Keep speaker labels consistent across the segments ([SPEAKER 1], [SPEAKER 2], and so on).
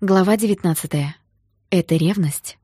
[SPEAKER 1] Глава 19. Это ревность.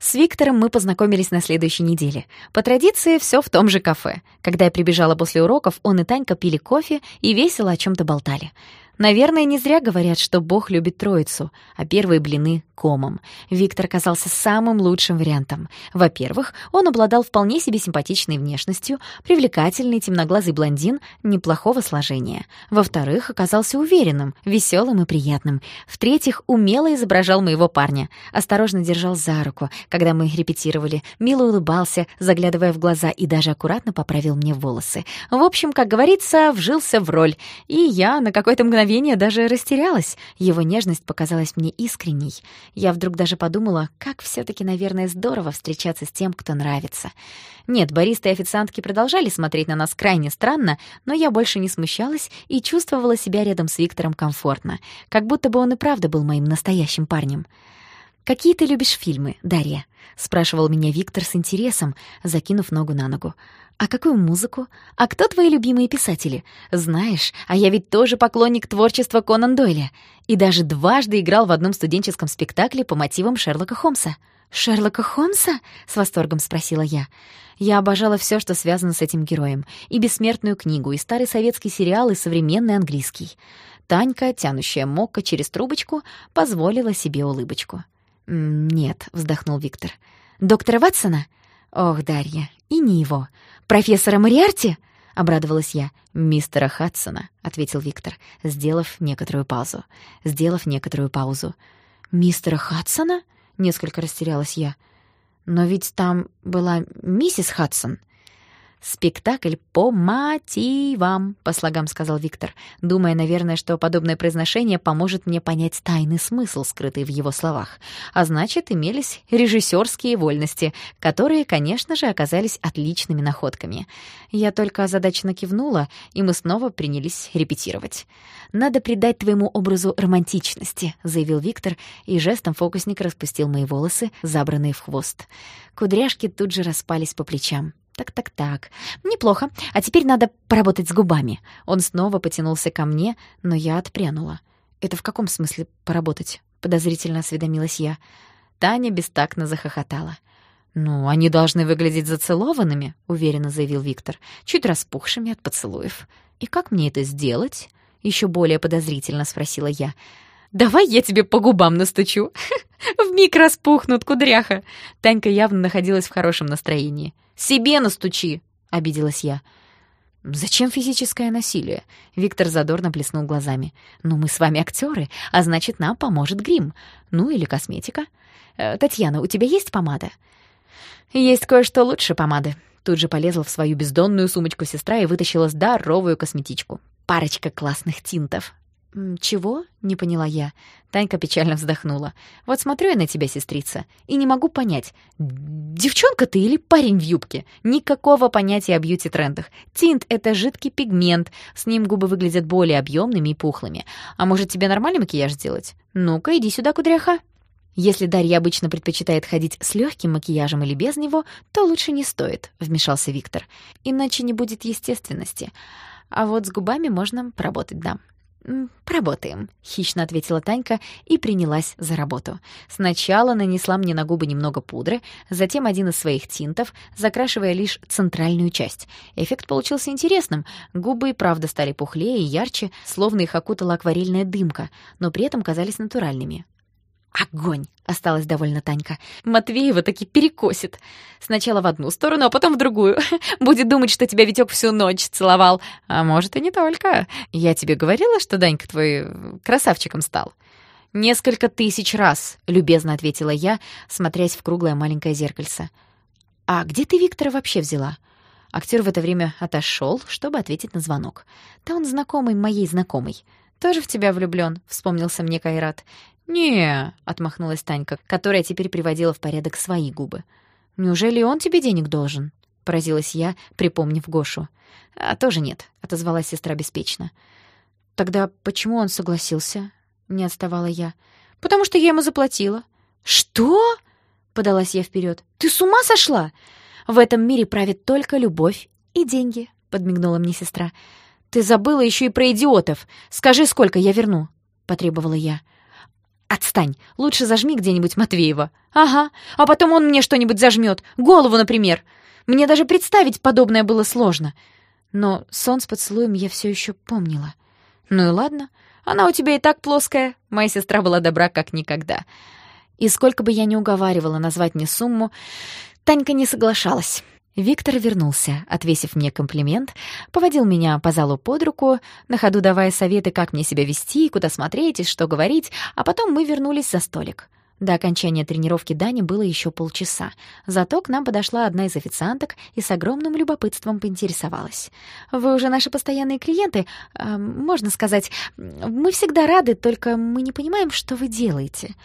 [SPEAKER 1] С Виктором мы познакомились на следующей неделе. По традиции, все в том же кафе. Когда я прибежала после уроков, он и Танька пили кофе и весело о чем то болтали. Наверное, не зря говорят, что Бог любит троицу, а первые блины — комом. Виктор казался самым лучшим вариантом. Во-первых, он обладал вполне себе симпатичной внешностью, привлекательный темноглазый блондин неплохого сложения. Во-вторых, оказался уверенным, веселым и приятным. В-третьих, умело изображал моего парня. Осторожно держал за руку, когда мы репетировали, мило улыбался, заглядывая в глаза и даже аккуратно поправил мне волосы. В общем, как говорится, вжился в роль. И я на какое-то мгновение мгновение даже растерялась. Его нежность показалась мне искренней. Я вдруг даже подумала, как все таки наверное, здорово встречаться с тем, кто нравится. Нет, баристы и официантки продолжали смотреть на нас крайне странно, но я больше не смущалась и чувствовала себя рядом с Виктором комфортно, как будто бы он и правда был моим настоящим парнем. «Какие ты любишь фильмы, Дарья?» — спрашивал меня Виктор с интересом, закинув ногу на ногу. «А какую музыку? А кто твои любимые писатели? Знаешь, а я ведь тоже поклонник творчества Конан Дойля. И даже дважды играл в одном студенческом спектакле по мотивам Шерлока Холмса». «Шерлока Холмса?» — с восторгом спросила я. Я обожала все, что связано с этим героем. И бессмертную книгу, и старый советский сериал, и современный английский. Танька, тянущая мокко через трубочку, позволила себе улыбочку. «Нет», — вздохнул Виктор. «Доктора Ватсона?» «Ох, Дарья, и не его. Профессора Мариарти?» — обрадовалась я. «Мистера Хадсона», — ответил Виктор, сделав некоторую паузу. Сделав некоторую паузу. «Мистера Хадсона?» — несколько растерялась я. «Но ведь там была миссис Хадсон». «Спектакль по мотивам», — по слогам сказал Виктор, думая, наверное, что подобное произношение поможет мне понять тайный смысл, скрытый в его словах. А значит, имелись режиссерские вольности, которые, конечно же, оказались отличными находками. Я только озадаченно кивнула, и мы снова принялись репетировать. «Надо придать твоему образу романтичности», — заявил Виктор, и жестом фокусника распустил мои волосы, забранные в хвост. Кудряшки тут же распались по плечам. Так-так-так. Неплохо. А теперь надо поработать с губами. Он снова потянулся ко мне, но я отпрянула. Это в каком смысле поработать? Подозрительно осведомилась я. Таня бестактно захохотала. «Ну, они должны выглядеть зацелованными», — уверенно заявил Виктор, чуть распухшими от поцелуев. «И как мне это сделать?» — еще более подозрительно спросила я. «Давай я тебе по губам настучу. Вмиг распухнут, кудряха». Танька явно находилась в хорошем настроении. «Себе настучи!» — обиделась я. «Зачем физическое насилие?» Виктор задорно блеснул глазами. «Ну, мы с вами актеры, а значит, нам поможет грим. Ну, или косметика. Э, Татьяна, у тебя есть помада?» «Есть кое-что лучше помады». Тут же полезла в свою бездонную сумочку сестра и вытащила здоровую косметичку. Парочка классных тинтов. «Чего?» — не поняла я. Танька печально вздохнула. «Вот смотрю я на тебя, сестрица, и не могу понять, девчонка ты или парень в юбке? Никакого понятия о бьюти-трендах. Тинт — это жидкий пигмент, с ним губы выглядят более объемными и пухлыми. А может, тебе нормальный макияж сделать? Ну-ка, иди сюда, кудряха». Если Дарья обычно предпочитает ходить с легким макияжем или без него, то лучше не стоит, — вмешался Виктор. Иначе не будет естественности. А вот с губами можно поработать, да. «Поработаем», — хищно ответила Танька и принялась за работу. Сначала нанесла мне на губы немного пудры, затем один из своих тинтов, закрашивая лишь центральную часть. Эффект получился интересным. Губы и правда стали пухлее и ярче, словно их окутала акварельная дымка, но при этом казались натуральными. «Огонь!» — осталась довольна Танька. «Матвеева таки перекосит. Сначала в одну сторону, а потом в другую. Будет думать, что тебя Витёк всю ночь целовал. А может, и не только. Я тебе говорила, что Данька твой красавчиком стал?» «Несколько тысяч раз», — любезно ответила я, смотрясь в круглое маленькое зеркальце. «А где ты Виктора вообще взяла?» Актер в это время отошел, чтобы ответить на звонок. «Да он знакомый моей знакомой. Тоже в тебя влюблён», — вспомнился мне Кайрат. «Не», — отмахнулась Танька, которая теперь приводила в порядок свои губы. «Неужели он тебе денег должен?» — поразилась я, припомнив Гошу. «А тоже нет», — отозвалась сестра беспечно. «Тогда почему он согласился?» — не отставала я. «Потому что я ему заплатила». «Что?» — подалась я вперед. «Ты с ума сошла? В этом мире правит только любовь и деньги», — подмигнула мне сестра. «Ты забыла еще и про идиотов. Скажи, сколько я верну?» — потребовала я. «Отстань! Лучше зажми где-нибудь Матвеева». «Ага, а потом он мне что-нибудь зажмет, голову, например. Мне даже представить подобное было сложно». Но сон с поцелуем я все еще помнила. «Ну и ладно, она у тебя и так плоская. Моя сестра была добра как никогда». И сколько бы я ни уговаривала назвать мне сумму, Танька не соглашалась. Виктор вернулся, отвесив мне комплимент, поводил меня по залу под руку, на ходу давая советы, как мне себя вести, куда смотреть и что говорить, а потом мы вернулись за столик. До окончания тренировки Дани было еще полчаса. Зато к нам подошла одна из официанток и с огромным любопытством поинтересовалась. «Вы уже наши постоянные клиенты. Э, можно сказать, мы всегда рады, только мы не понимаем, что вы делаете».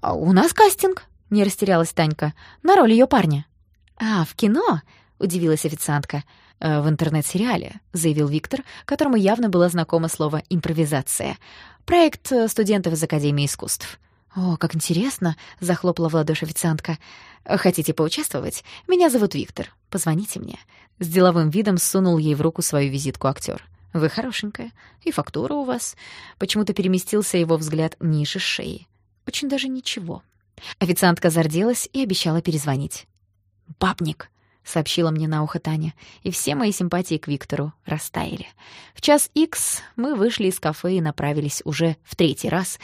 [SPEAKER 1] «А «У нас кастинг», — не растерялась Танька, — «на роль ее парня». «А, в кино?» — удивилась официантка. «Э, «В интернет-сериале», — заявил Виктор, которому явно было знакомо слово «импровизация». «Проект э, студентов из Академии искусств». «О, как интересно!» — захлопала в ладоши официантка. «Хотите поучаствовать? Меня зовут Виктор. Позвоните мне». С деловым видом сунул ей в руку свою визитку актер. «Вы хорошенькая. И фактура у вас». Почему-то переместился его взгляд ниже шеи. «Очень даже ничего». Официантка зарделась и обещала перезвонить. «Бабник», — сообщила мне на ухо Таня, и все мои симпатии к Виктору растаяли. В час икс мы вышли из кафе и направились уже в третий раз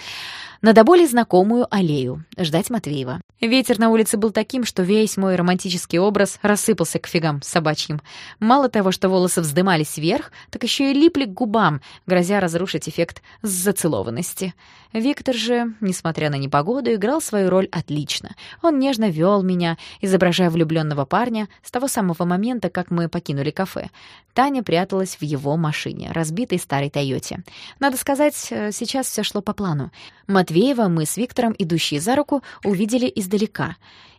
[SPEAKER 1] на до боли знакомую аллею, ждать Матвеева. Ветер на улице был таким, что весь мой романтический образ рассыпался к фигам собачьим. Мало того, что волосы вздымались вверх, так еще и липли к губам, грозя разрушить эффект зацелованности. Виктор же, несмотря на непогоду, играл свою роль отлично. Он нежно вел меня, изображая влюбленного парня, с того самого момента, как мы покинули кафе. Таня пряталась в его машине, разбитой старой «Тойоте». Надо сказать, э, сейчас все шло по плану. Матвеева мы с Виктором, идущие за руку, увидели издалека.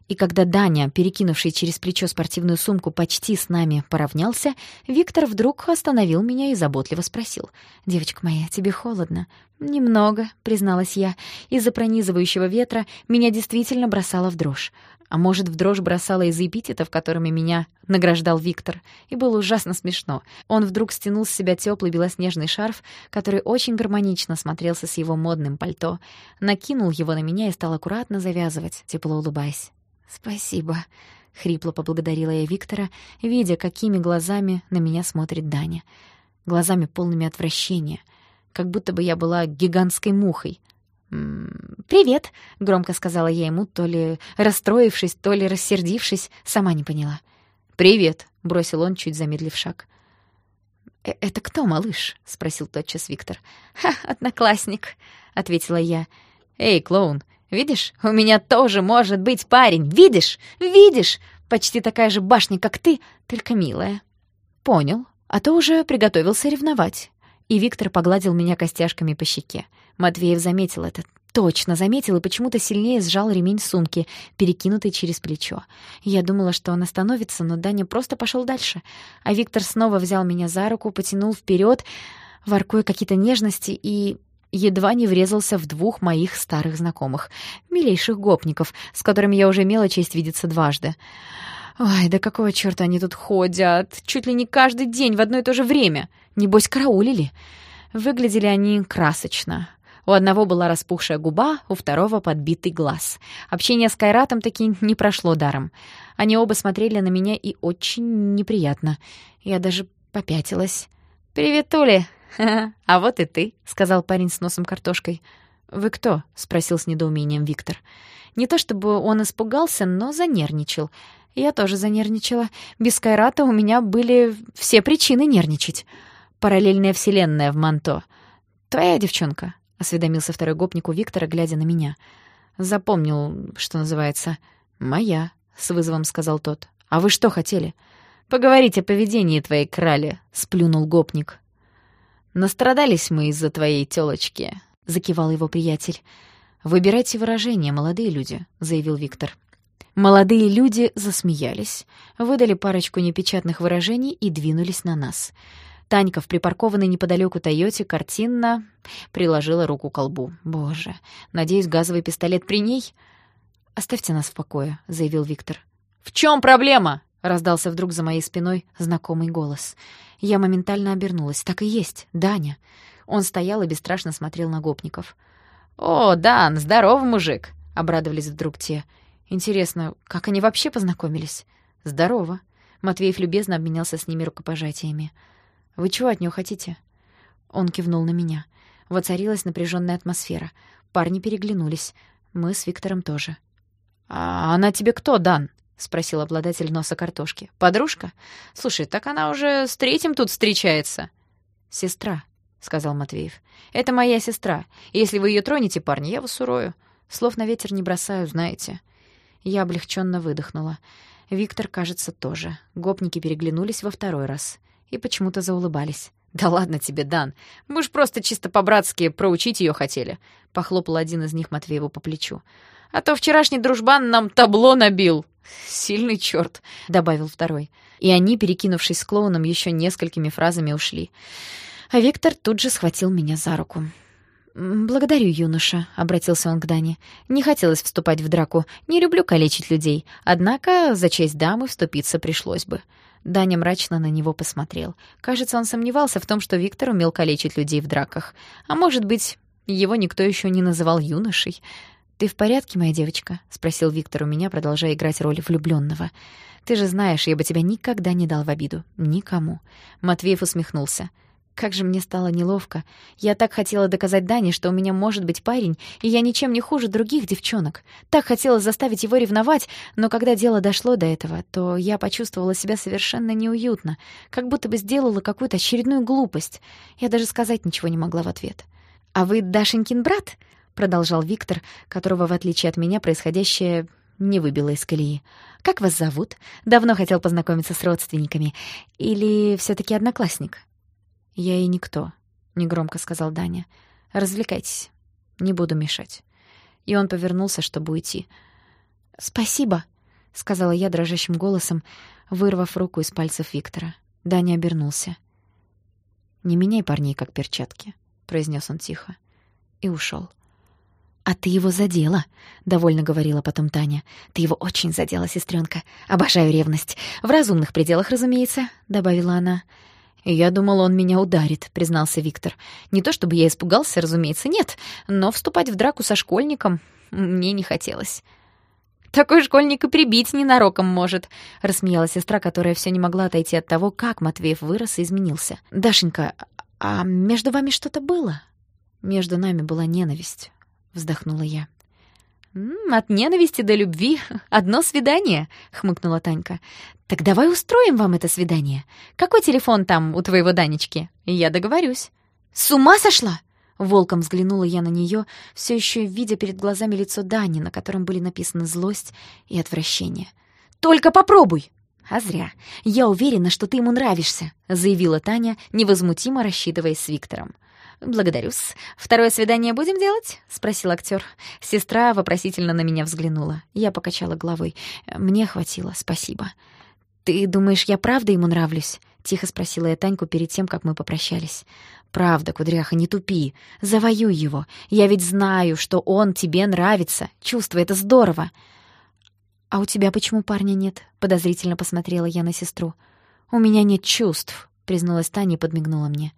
[SPEAKER 1] И когда Даня, перекинувший через плечо спортивную сумку, почти с нами поравнялся, Виктор вдруг остановил меня и заботливо спросил. «Девочка моя, тебе холодно?» «Немного», — призналась я. Из-за пронизывающего ветра меня действительно бросало в дрожь. А может, в дрожь бросала из эпитетов, которыми меня награждал Виктор. И было ужасно смешно. Он вдруг стянул с себя теплый белоснежный шарф, который очень гармонично смотрелся с его модным пальто, накинул его на меня и стал аккуратно завязывать, тепло улыбаясь. «Спасибо», — хрипло поблагодарила я Виктора, видя, какими глазами на меня смотрит Даня. Глазами полными отвращения, как будто бы я была гигантской мухой — «Привет», — громко сказала я ему, то ли расстроившись, то ли рассердившись, сама не поняла. «Привет», — бросил он, чуть замедлив шаг. «Э, «Это кто, малыш?» — спросил тотчас Виктор. «Ха, одноклассник», — ответила я. «Эй, клоун, видишь, у меня тоже может быть парень, видишь? Видишь? Почти такая же башня, как ты, только милая». «Понял, а то уже приготовился ревновать». И Виктор погладил меня костяшками по щеке. Матвеев заметил это. Точно заметил и почему-то сильнее сжал ремень сумки, перекинутый через плечо. Я думала, что он остановится, но Даня просто пошел дальше. А Виктор снова взял меня за руку, потянул вперед, воркуя какие-то нежности и едва не врезался в двух моих старых знакомых, милейших гопников, с которыми я уже имела честь видеться дважды. Ой, да какого чёрта они тут ходят? Чуть ли не каждый день в одно и то же время. Небось, караулили. Выглядели они красочно. У одного была распухшая губа, у второго подбитый глаз. Общение с Кайратом таки не прошло даром. Они оба смотрели на меня и очень неприятно. Я даже попятилась. «Привет, Тули!» «А вот и ты», — сказал парень с носом картошкой. «Вы кто?» — спросил с недоумением Виктор. Не то чтобы он испугался, но занервничал. Я тоже занервничала. Без Кайрата у меня были все причины нервничать. Параллельная вселенная в Манто. Твоя девчонка осведомился второй гопник у Виктора, глядя на меня. Запомнил, что называется. «Моя», — с вызовом сказал тот. «А вы что хотели?» «Поговорить о поведении твоей крали», — сплюнул гопник. «Настрадались мы из-за твоей тёлочки», — закивал его приятель. «Выбирайте выражение, молодые люди», — заявил Виктор. Молодые люди засмеялись, выдали парочку непечатных выражений и двинулись на нас. Танька в припаркованной неподалеку Тойоте картинно приложила руку к колбу. «Боже, надеюсь, газовый пистолет при ней?» «Оставьте нас в покое», — заявил Виктор. «В чем проблема?» — раздался вдруг за моей спиной знакомый голос. Я моментально обернулась. Так и есть, Даня. Он стоял и бесстрашно смотрел на гопников. «О, Дан, здоров, мужик!» — обрадовались вдруг те. «Интересно, как они вообще познакомились?» «Здорово!» Матвеев любезно обменялся с ними рукопожатиями. «Вы чего от него хотите?» Он кивнул на меня. Воцарилась напряженная атмосфера. Парни переглянулись. Мы с Виктором тоже. «А она тебе кто, Дан?» — спросил обладатель носа картошки. «Подружка? Слушай, так она уже с третьим тут встречается». «Сестра», — сказал Матвеев. «Это моя сестра. Если вы ее тронете, парни, я вас урою. Слов на ветер не бросаю, знаете». Я облегченно выдохнула. Виктор, кажется, тоже. Гопники переглянулись во второй раз и почему-то заулыбались. «Да ладно тебе, Дан. Мы ж просто чисто по-братски проучить ее хотели», — похлопал один из них Матвееву по плечу. «А то вчерашний дружбан нам табло набил». «Сильный черт, добавил второй. И они, перекинувшись с клоуном, еще несколькими фразами ушли. А Виктор тут же схватил меня за руку. «Благодарю, юноша», — обратился он к Дане. «Не хотелось вступать в драку. Не люблю калечить людей. Однако за честь дамы вступиться пришлось бы». Даня мрачно на него посмотрел. Кажется, он сомневался в том, что Виктор умел калечить людей в драках. А может быть, его никто еще не называл юношей. «Ты в порядке, моя девочка?» — спросил Виктор у меня, продолжая играть роль влюбленного. «Ты же знаешь, я бы тебя никогда не дал в обиду. Никому». Матвеев усмехнулся. Как же мне стало неловко. Я так хотела доказать Дане, что у меня может быть парень, и я ничем не хуже других девчонок. Так хотела заставить его ревновать, но когда дело дошло до этого, то я почувствовала себя совершенно неуютно, как будто бы сделала какую-то очередную глупость. Я даже сказать ничего не могла в ответ. «А вы Дашенькин брат?» — продолжал Виктор, которого, в отличие от меня, происходящее не выбило из колеи. «Как вас зовут? Давно хотел познакомиться с родственниками. Или все таки одноклассник?» «Я и никто», — негромко сказал Даня. «Развлекайтесь. Не буду мешать». И он повернулся, чтобы уйти. «Спасибо», — сказала я дрожащим голосом, вырвав руку из пальцев Виктора. Даня обернулся. «Не меняй парней, как перчатки», — произнес он тихо. И ушел. «А ты его задела», — довольно говорила потом Таня. «Ты его очень задела, сестренка. Обожаю ревность. В разумных пределах, разумеется», — добавила она. «Я думал, он меня ударит», — признался Виктор. «Не то чтобы я испугался, разумеется, нет, но вступать в драку со школьником мне не хотелось». «Такой школьник и прибить ненароком может», — рассмеялась сестра, которая все не могла отойти от того, как Матвеев вырос и изменился. «Дашенька, а между вами что-то было?» «Между нами была ненависть», — вздохнула я. «От ненависти до любви одно свидание», — хмыкнула Танька. «Так давай устроим вам это свидание. Какой телефон там у твоего Данечки? Я договорюсь». «С ума сошла?» Волком взглянула я на нее, все еще видя перед глазами лицо Дани, на котором были написаны злость и отвращение. «Только попробуй!» «А зря. Я уверена, что ты ему нравишься», — заявила Таня, невозмутимо рассчитываясь с Виктором. «Благодарю-с. Второе свидание будем делать?» — спросил актер. Сестра вопросительно на меня взглянула. Я покачала головой. «Мне хватило, спасибо». «Ты думаешь, я правда ему нравлюсь?» — тихо спросила я Таньку перед тем, как мы попрощались. «Правда, Кудряха, не тупи. Завоюй его. Я ведь знаю, что он тебе нравится. Чувство — это здорово». «А у тебя почему парня нет?» — подозрительно посмотрела я на сестру. «У меня нет чувств», — призналась Таня и подмигнула мне.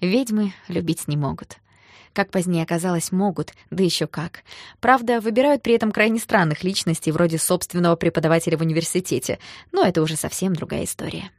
[SPEAKER 1] Ведьмы любить не могут. Как позднее оказалось, могут, да еще как. Правда, выбирают при этом крайне странных личностей, вроде собственного преподавателя в университете, но это уже совсем другая история.